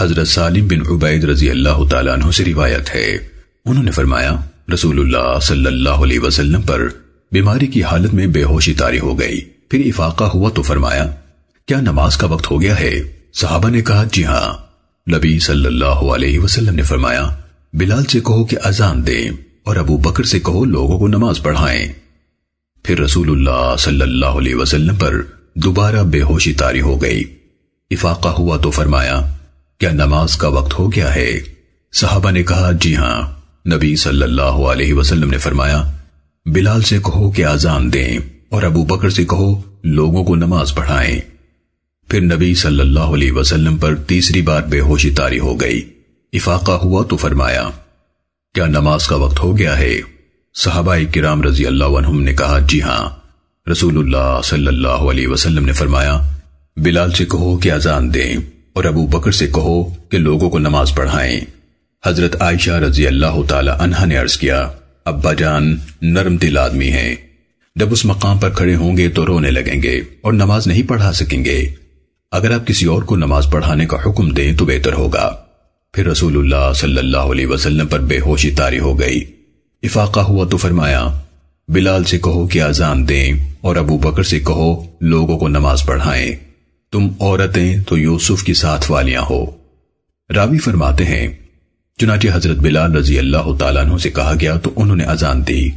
حضرت سالم بن عبید رضی اللہ تعالیٰ عنہ سے روایت ہے۔ انہوں نے فرمایا، رسول اللہ صلی اللہ علیہ وسلم پر بیماری کی حالت میں بے ہوشی تاری ہو گئی۔ پھر افاقہ ہوا تو فرمایا، کیا نماز کا وقت ہو گیا ہے؟ صحابہ نے کہا جی ہاں۔ نبی صلی اللہ علیہ وسلم نے فرمایا، بلال سے کہو کہ اذان دیں اور ابو بکر سے کہو لوگوں کو نماز پڑھائیں۔ پھر رسول اللہ صلی اللہ علیہ وسلم پر دوبارہ بے ہوشی تاری ہو گئی۔ افاقہ ہوا تو فرمایا کیا نماز کا وقت ہو گیا ہے؟ صحابہ نے کہا جی ہاں۔ نبی صلی اللہ علیہ وسلم نے فرمایا، بلال سے کہو کہ آزان دیں اور ابو بکر سے کہو، لوگوں کو نماز پڑھائیں۔ پھر نبی صلی اللہ علیہ وسلم پر تیسری بار بے ہوشی تاری ہو گئی۔ افاقہ ہوا تو فرمایا، کیا نماز کا وقت ہو گیا ہے؟ صحابہ کرام رضی اللہ عنہم نے کہا جی ہاں۔ رسول اللہ صلی اللہ علیہ وسلم نے فرمایا، بلال سے کہو کہ آزان دیں۔ اور ابو بکر سے کہو کہ لوگوں کو نماز پڑھائیں۔ حضرت عائشہ رضی اللہ تعالی عنہ نے عرض کیا، ابا جان، نرم دل آدمی ہیں۔ جب اس مقام پر کھڑے ہوں گے تو رونے لگیں گے اور نماز نہیں پڑھا سکیں گے۔ اگر آپ کسی اور کو نماز پڑھانے کا حکم دیں تو بہتر ہوگا۔ پھر رسول اللہ صلی اللہ علیہ وسلم پر بے ہوشی تاری ہو گئی۔ افاقہ ہوا تو فرمایا، بلال سے کہو کہ آزان دیں اور ابو بکر سے کہو، لوگوں کو نماز پڑھائیں۔ تم عورتیں تو یوسف کی ساتھ والیاں ہو۔ راوی فرماتے ہیں، چنانچہ حضرت بلال رضی اللہ تعالیٰ عنہ سے کہا گیا تو انہوں نے اذان دی،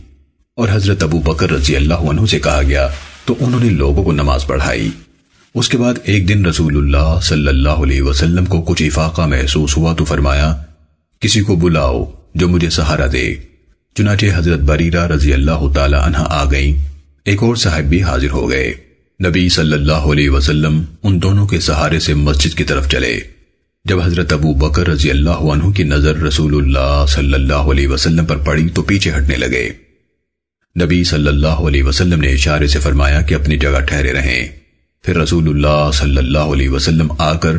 اور حضرت ابو بکر رضی اللہ عنہ سے کہا گیا تو انہوں نے لوگوں کو نماز پڑھائی۔ اس کے بعد ایک دن رسول اللہ صلی اللہ علیہ وسلم کو کچھ افاقہ محسوس ہوا تو فرمایا، کسی کو بلاؤ جو مجھے سہارا دے۔ چنانچہ حضرت بریرہ رضی اللہ تعالی عنہ آ گئی ایک اور صاحب بھی حاضر ہو گئے۔ نبی صلی اللہ علیہ وسلم ان دونوں کے سہارے سے مسجد کی طرف چلے۔ جب حضرت ابو بکر رضی اللہ عنہ کی نظر رسول اللہ صلی اللہ علیہ وسلم پر پڑی تو پیچھے ہٹنے لگے۔ نبی صلی اللہ علیہ وسلم نے اشارے سے فرمایا کہ اپنی جگہ ٹھہرے رہیں۔ پھر رسول اللہ صلی اللہ علیہ وسلم آ کر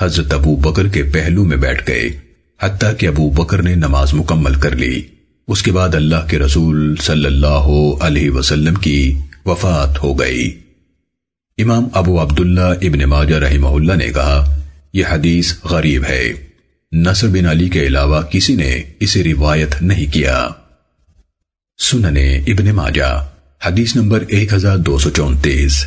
حضرت ابو بکر کے پہلو میں بیٹھ گئے۔ حتیٰ کہ ابو بکر نے نماز مکمل کر لی۔ اس کے بعد اللہ کے رسول صلی اللہ علیہ وسلم کی وفات ہو گئی۔ امام ابو عبداللہ ابن ماجہ رحمہ اللہ نے کہا، یہ حدیث غریب ہے۔ نصر بن علی کے علاوہ کسی نے اسے روایت نہیں کیا۔ سننے ابن ماجہ، حدیث نمبر 1234